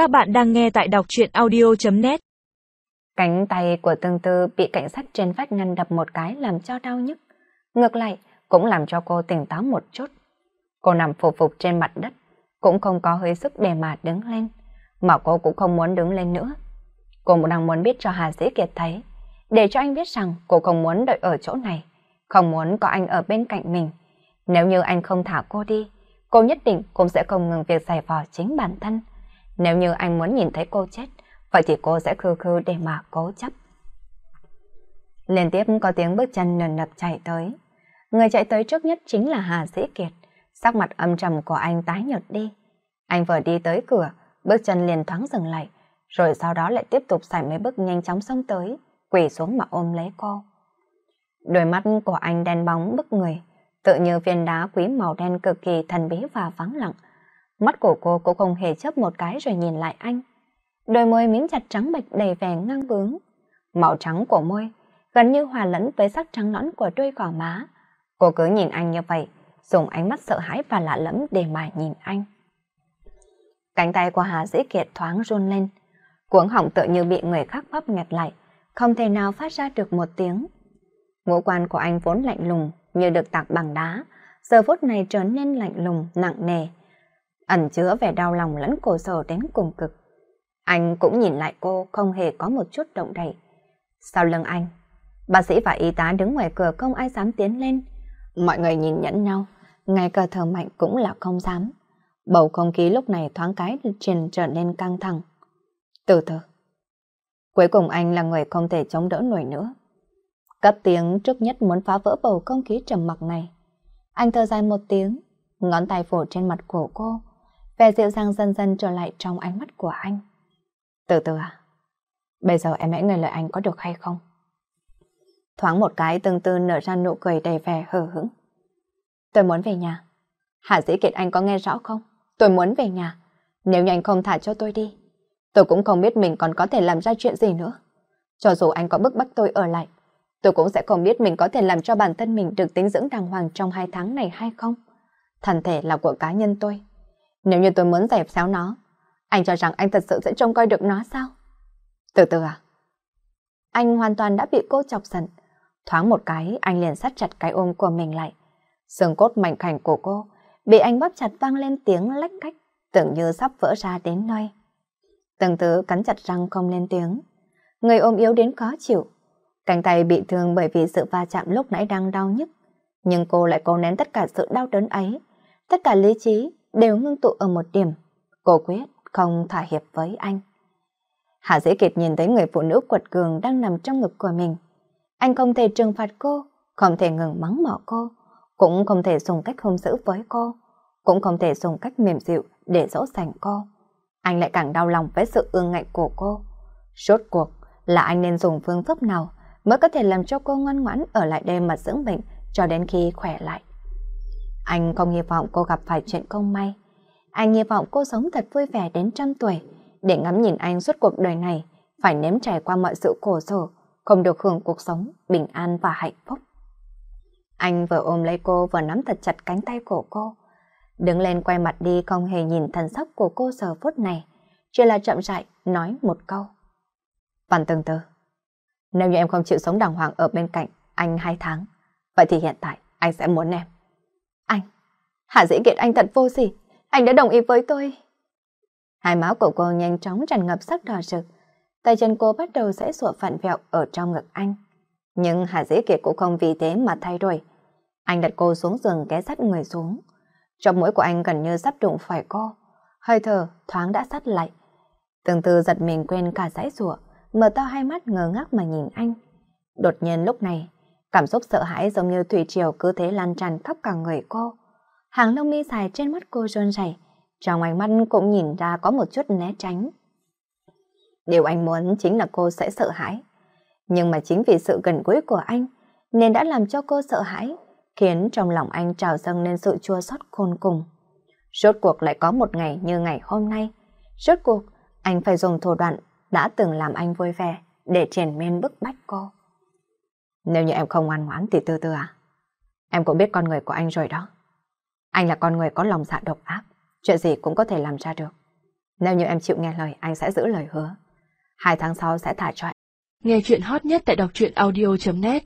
Các bạn đang nghe tại đọc truyện audio.net Cánh tay của tương tư bị cảnh sát trên vách ngăn đập một cái làm cho đau nhức. Ngược lại, cũng làm cho cô tỉnh táo một chút. Cô nằm phục phục trên mặt đất, cũng không có hơi sức để mà đứng lên. Mà cô cũng không muốn đứng lên nữa. Cô đang muốn biết cho Hà Sĩ Kiệt thấy, để cho anh biết rằng cô không muốn đợi ở chỗ này, không muốn có anh ở bên cạnh mình. Nếu như anh không thả cô đi, cô nhất định cũng sẽ không ngừng việc giải vò chính bản thân. Nếu như anh muốn nhìn thấy cô chết, vậy thì cô sẽ khư khư để mà cố chấp. Liên tiếp có tiếng bước chân nườn nập chạy tới. Người chạy tới trước nhất chính là Hà Sĩ Kiệt. Sắc mặt âm trầm của anh tái nhợt đi. Anh vừa đi tới cửa, bước chân liền thoáng dừng lại, rồi sau đó lại tiếp tục xảy mấy bước nhanh chóng xông tới, quỳ xuống mà ôm lấy cô. Đôi mắt của anh đen bóng bức người, tự như viên đá quý màu đen cực kỳ thần bí và vắng lặng. Mắt của cô cũng không hề chớp một cái rồi nhìn lại anh. Đôi môi miếng chặt trắng bạch đầy vẻ ngang bướng. Màu trắng của môi gần như hòa lẫn với sắc trắng nõn của đôi gò má. Cô cứ nhìn anh như vậy, dùng ánh mắt sợ hãi và lạ lẫm để mà nhìn anh. Cánh tay của Hà Dĩ Kiệt thoáng run lên. Cuống họng tự như bị người khác bóp nghẹt lại, không thể nào phát ra được một tiếng. Ngũ quan của anh vốn lạnh lùng như được tạc bằng đá, giờ phút này trở nên lạnh lùng, nặng nề, ẩn chứa vẻ đau lòng lẫn cổ sở đến cùng cực. Anh cũng nhìn lại cô không hề có một chút động đậy. Sau lưng anh, bác sĩ và y tá đứng ngoài cửa không ai dám tiến lên. Mọi người nhìn nhẫn nhau, ngay cả thờ mạnh cũng là không dám. Bầu không khí lúc này thoáng cái trên trở nên căng thẳng. Từ từ. Cuối cùng anh là người không thể chống đỡ nổi nữa. Cấp tiếng trước nhất muốn phá vỡ bầu không khí trầm mặc này. Anh thở dài một tiếng, ngón tay phủ trên mặt của cô, vẻ dịu dàng dần dần trở lại trong ánh mắt của anh. Từ từ à, bây giờ em hãy nghe lời anh có được hay không? Thoáng một cái từng từ nở ra nụ cười đầy vẻ hờ hững. Tôi muốn về nhà. Hạ dĩ kiệt anh có nghe rõ không? Tôi muốn về nhà. Nếu như anh không thả cho tôi đi, tôi cũng không biết mình còn có thể làm ra chuyện gì nữa. Cho dù anh có bức bắt tôi ở lại, tôi cũng sẽ không biết mình có thể làm cho bản thân mình được tính dưỡng đàng hoàng trong hai tháng này hay không. Thần thể là của cá nhân tôi. Nếu như tôi muốn dẹp xéo nó, anh cho rằng anh thật sự sẽ trông coi được nó sao? Từ từ à? Anh hoàn toàn đã bị cô chọc giận. Thoáng một cái, anh liền sát chặt cái ôm của mình lại. Xương cốt mảnh khảnh của cô bị anh bóp chặt vang lên tiếng lách cách, tưởng như sắp vỡ ra đến nơi. Từng tứ cắn chặt răng không lên tiếng. Người ôm yếu đến khó chịu. Cánh tay bị thương bởi vì sự va chạm lúc nãy đang đau nhức. Nhưng cô lại cố nén tất cả sự đau đớn ấy. Tất cả lý trí đều ngưng tụ ở một điểm. Cô quyết không thỏa hiệp với anh. Hạ Dĩ Kiệt nhìn thấy người phụ nữ quật cường đang nằm trong ngực của mình. Anh không thể trừng phạt cô, không thể ngừng mắng mỏ cô, cũng không thể dùng cách hung dữ với cô, cũng không thể dùng cách mềm dịu để dỗ dành cô. Anh lại càng đau lòng với sự ương ngạnh của cô. Rốt cuộc là anh nên dùng phương pháp nào mới có thể làm cho cô ngoan ngoãn ở lại đây mà dưỡng bệnh cho đến khi khỏe lại. Anh không hy vọng cô gặp phải chuyện không may. Anh hy vọng cô sống thật vui vẻ đến trăm tuổi, để ngắm nhìn anh suốt cuộc đời này, phải nếm trải qua mọi sự khổ sở, không được hưởng cuộc sống bình an và hạnh phúc. Anh vừa ôm lấy cô vừa nắm thật chặt cánh tay của cô. Đứng lên quay mặt đi không hề nhìn thần sắc của cô giờ phút này, chỉ là chậm rãi nói một câu. Văn tương tư, nếu như em không chịu sống đàng hoàng ở bên cạnh anh hai tháng, vậy thì hiện tại anh sẽ muốn em. Hạ Dĩ Kiệt anh thật vô sỉ, anh đã đồng ý với tôi. Hai máu của cô nhanh chóng tràn ngập sắc đỏ rực, tay chân cô bắt đầu sẽ sụa phản vẹo ở trong ngực anh. Nhưng Hạ Dĩ Kiệt cũng không vì thế mà thay đổi. Anh đặt cô xuống giường ké sát người xuống. Trong mũi của anh gần như sắp đụng phải cô. Hơi thở thoáng đã sắt lại. Từng từ giật mình quên cả dãy rủa mở to hai mắt ngơ ngác mà nhìn anh. Đột nhiên lúc này, cảm xúc sợ hãi giống như thủy triều cứ thế lan tràn khắp cả người cô. Hàng lông mi dài trên mắt cô rôn rảy, trong ánh mắt cũng nhìn ra có một chút né tránh. Điều anh muốn chính là cô sẽ sợ hãi. Nhưng mà chính vì sự gần gũi của anh nên đã làm cho cô sợ hãi, khiến trong lòng anh trào dâng lên sự chua xót khôn cùng. Rốt cuộc lại có một ngày như ngày hôm nay. Rốt cuộc, anh phải dùng thủ đoạn đã từng làm anh vui vẻ để triển miên bức bách cô. Nếu như em không ngoan ngoãn thì từ từ à? Em cũng biết con người của anh rồi đó. Anh là con người có lòng dạ độc ác, chuyện gì cũng có thể làm ra được. Nếu như em chịu nghe lời, anh sẽ giữ lời hứa. Hai tháng sau sẽ thả cho em. Nghe chuyện hot nhất tại đọc truyện audio.net